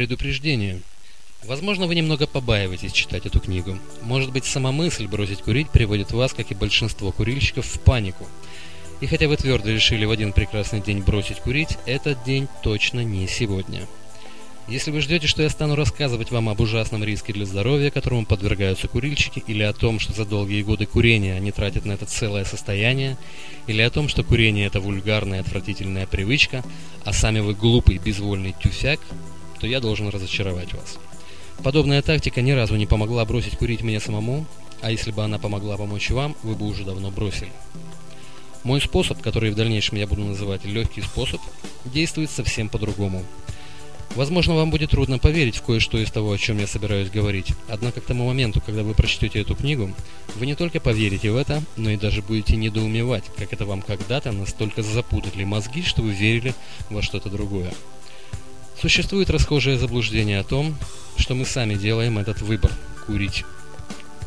Предупреждение. Возможно, вы немного побаиваетесь читать эту книгу. Может быть, сама мысль бросить курить приводит вас, как и большинство курильщиков, в панику. И хотя вы твердо решили в один прекрасный день бросить курить, этот день точно не сегодня. Если вы ждете, что я стану рассказывать вам об ужасном риске для здоровья, которому подвергаются курильщики, или о том, что за долгие годы курения они тратят на это целое состояние, или о том, что курение это вульгарная отвратительная привычка, а сами вы глупый безвольный тюфяк, то я должен разочаровать вас. Подобная тактика ни разу не помогла бросить курить мне самому, а если бы она помогла помочь вам, вы бы уже давно бросили. Мой способ, который в дальнейшем я буду называть легкий способ, действует совсем по-другому – Возможно, вам будет трудно поверить в кое-что из того, о чем я собираюсь говорить. Однако к тому моменту, когда вы прочтете эту книгу, вы не только поверите в это, но и даже будете недоумевать, как это вам когда-то настолько запутали мозги, что вы верили во что-то другое. Существует расхожее заблуждение о том, что мы сами делаем этот выбор – курить.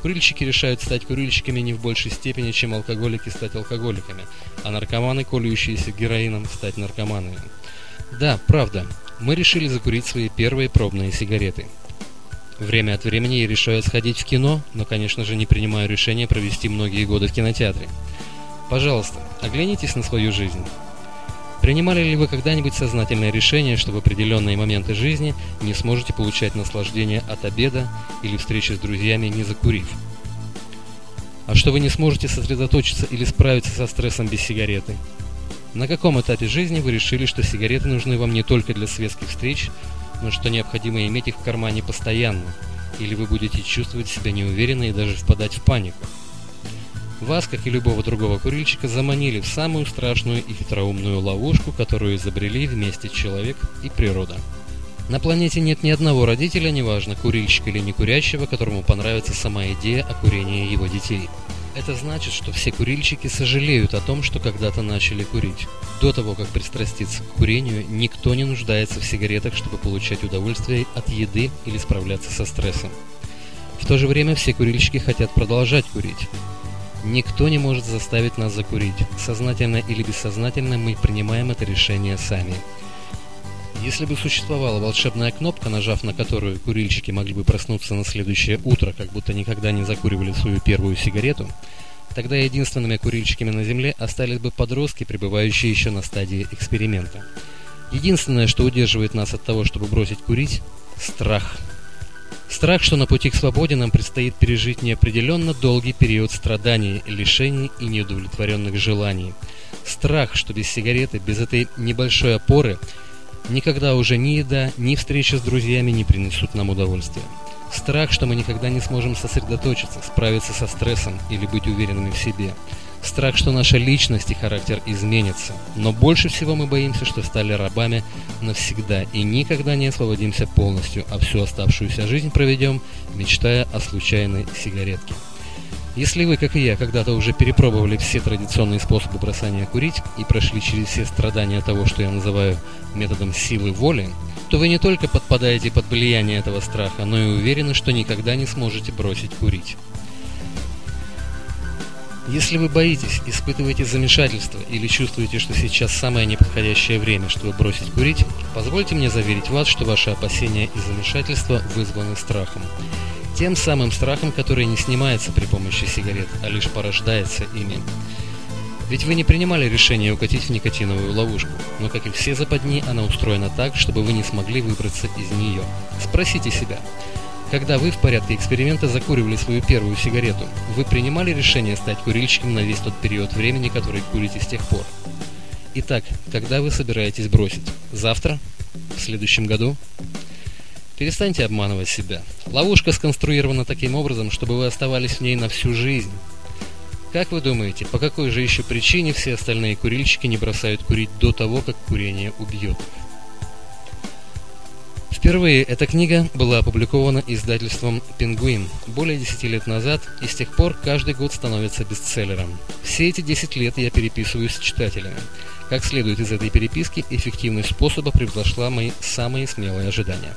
Курильщики решают стать курильщиками не в большей степени, чем алкоголики стать алкоголиками, а наркоманы, колющиеся героином, стать наркоманами. Да, правда, мы решили закурить свои первые пробные сигареты. Время от времени я решаю сходить в кино, но, конечно же, не принимаю решения провести многие годы в кинотеатре. Пожалуйста, оглянитесь на свою жизнь. Принимали ли вы когда-нибудь сознательное решение, что в определенные моменты жизни не сможете получать наслаждение от обеда или встречи с друзьями, не закурив? А что вы не сможете сосредоточиться или справиться со стрессом без сигареты? На каком этапе жизни вы решили, что сигареты нужны вам не только для светских встреч, но что необходимо иметь их в кармане постоянно, или вы будете чувствовать себя неуверенно и даже впадать в панику? Вас, как и любого другого курильщика, заманили в самую страшную и хитроумную ловушку, которую изобрели вместе человек и природа. На планете нет ни одного родителя, неважно, курильщика или не курящего, которому понравится сама идея о курении его детей – это значит, что все курильщики сожалеют о том, что когда-то начали курить. До того, как пристраститься к курению, никто не нуждается в сигаретах, чтобы получать удовольствие от еды или справляться со стрессом. В то же время все курильщики хотят продолжать курить. Никто не может заставить нас закурить. Сознательно или бессознательно мы принимаем это решение сами. Если бы существовала волшебная кнопка, нажав на которую курильщики могли бы проснуться на следующее утро, как будто никогда не закуривали свою первую сигарету, тогда единственными курильщиками на Земле остались бы подростки, пребывающие еще на стадии эксперимента. Единственное, что удерживает нас от того, чтобы бросить курить – страх. Страх, что на пути к свободе нам предстоит пережить неопределенно долгий период страданий, лишений и неудовлетворенных желаний. Страх, что без сигареты, без этой небольшой опоры – Никогда уже ни еда, ни встреча с друзьями не принесут нам удовольствия. Страх, что мы никогда не сможем сосредоточиться, справиться со стрессом или быть уверенными в себе. Страх, что наша личность и характер изменятся. Но больше всего мы боимся, что стали рабами навсегда и никогда не освободимся полностью, а всю оставшуюся жизнь проведем, мечтая о случайной сигаретке. Если вы, как и я, когда-то уже перепробовали все традиционные способы бросания курить и прошли через все страдания того, что я называю методом силы воли, то вы не только подпадаете под влияние этого страха, но и уверены, что никогда не сможете бросить курить. Если вы боитесь, испытываете замешательство или чувствуете, что сейчас самое неподходящее время, чтобы бросить курить, позвольте мне заверить вас, что ваши опасения и замешательства вызваны страхом. Тем самым страхом, который не снимается при помощи сигарет, а лишь порождается ими. Ведь вы не принимали решение укатить в никотиновую ловушку, но, как и все западни, она устроена так, чтобы вы не смогли выбраться из нее. Спросите себя, когда вы в порядке эксперимента закуривали свою первую сигарету, вы принимали решение стать курильщиком на весь тот период времени, который курите с тех пор? Итак, когда вы собираетесь бросить? Завтра? В следующем году? Перестаньте обманывать себя. Ловушка сконструирована таким образом, чтобы вы оставались в ней на всю жизнь. Как вы думаете, по какой же еще причине все остальные курильщики не бросают курить до того, как курение убьет их? Впервые эта книга была опубликована издательством «Пингвин» более 10 лет назад, и с тех пор каждый год становится бестселлером. Все эти 10 лет я переписываюсь с читателями. Как следует из этой переписки, эффективность способа превзошла мои самые смелые ожидания.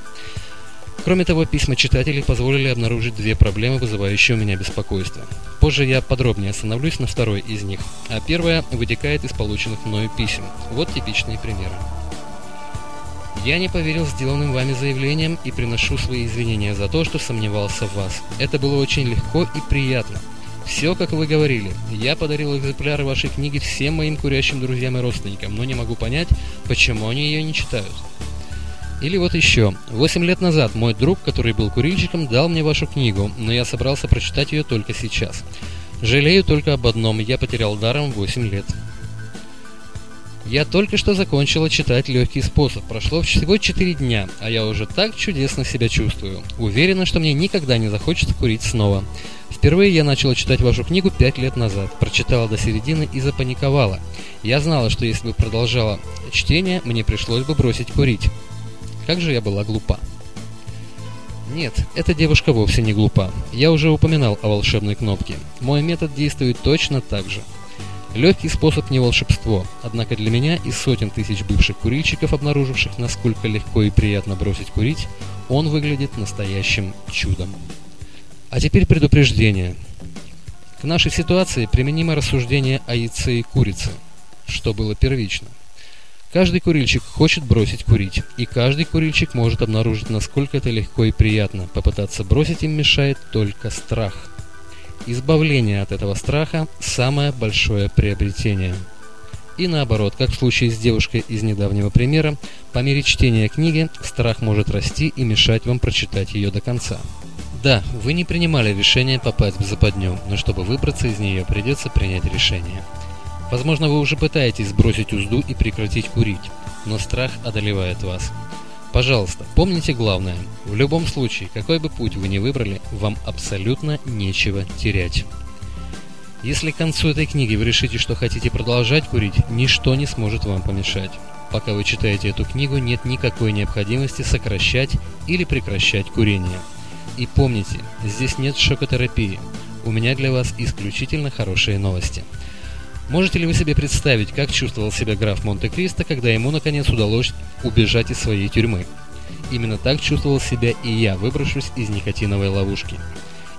Кроме того, письма читателей позволили обнаружить две проблемы, вызывающие у меня беспокойство. Позже я подробнее остановлюсь на второй из них, а первая вытекает из полученных мною писем. Вот типичные примеры. Я не поверил сделанным вами заявлениям и приношу свои извинения за то, что сомневался в вас. Это было очень легко и приятно. Все, как вы говорили. Я подарил экземпляры вашей книги всем моим курящим друзьям и родственникам, но не могу понять, почему они ее не читают. Или вот еще. Восемь лет назад мой друг, который был курильщиком, дал мне вашу книгу, но я собрался прочитать ее только сейчас. Жалею только об одном, я потерял даром 8 лет. Я только что закончила читать «Легкий способ». Прошло всего 4 дня, а я уже так чудесно себя чувствую. Уверена, что мне никогда не захочется курить снова. Впервые я начала читать вашу книгу 5 лет назад. Прочитала до середины и запаниковала. Я знала, что если бы продолжала чтение, мне пришлось бы бросить курить. Как же я была глупа. Нет, эта девушка вовсе не глупа. Я уже упоминал о волшебной кнопке. Мой метод действует точно так же. Легкий способ не волшебство, однако для меня и сотен тысяч бывших курильщиков, обнаруживших, насколько легко и приятно бросить курить, он выглядит настоящим чудом. А теперь предупреждение. К нашей ситуации применимо рассуждение о яйце и курице, что было первично. Каждый курильщик хочет бросить курить, и каждый курильщик может обнаружить, насколько это легко и приятно. Попытаться бросить им мешает только страх – Избавление от этого страха – самое большое приобретение. И наоборот, как в случае с девушкой из недавнего примера, по мере чтения книги страх может расти и мешать вам прочитать ее до конца. Да, вы не принимали решение попасть в западню, но чтобы выбраться из нее, придется принять решение. Возможно, вы уже пытаетесь сбросить узду и прекратить курить, но страх одолевает вас. Пожалуйста, помните главное. В любом случае, какой бы путь вы ни выбрали, вам абсолютно нечего терять. Если к концу этой книги вы решите, что хотите продолжать курить, ничто не сможет вам помешать. Пока вы читаете эту книгу, нет никакой необходимости сокращать или прекращать курение. И помните, здесь нет шокотерапии. У меня для вас исключительно хорошие новости – Можете ли вы себе представить, как чувствовал себя граф Монте-Кристо, когда ему наконец удалось убежать из своей тюрьмы? Именно так чувствовал себя и я, выбравшись из никотиновой ловушки.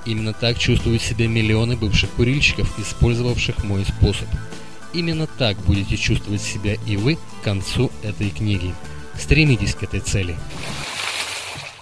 Именно так чувствуют себя миллионы бывших курильщиков, использовавших мой способ. Именно так будете чувствовать себя и вы к концу этой книги. Стремитесь к этой цели.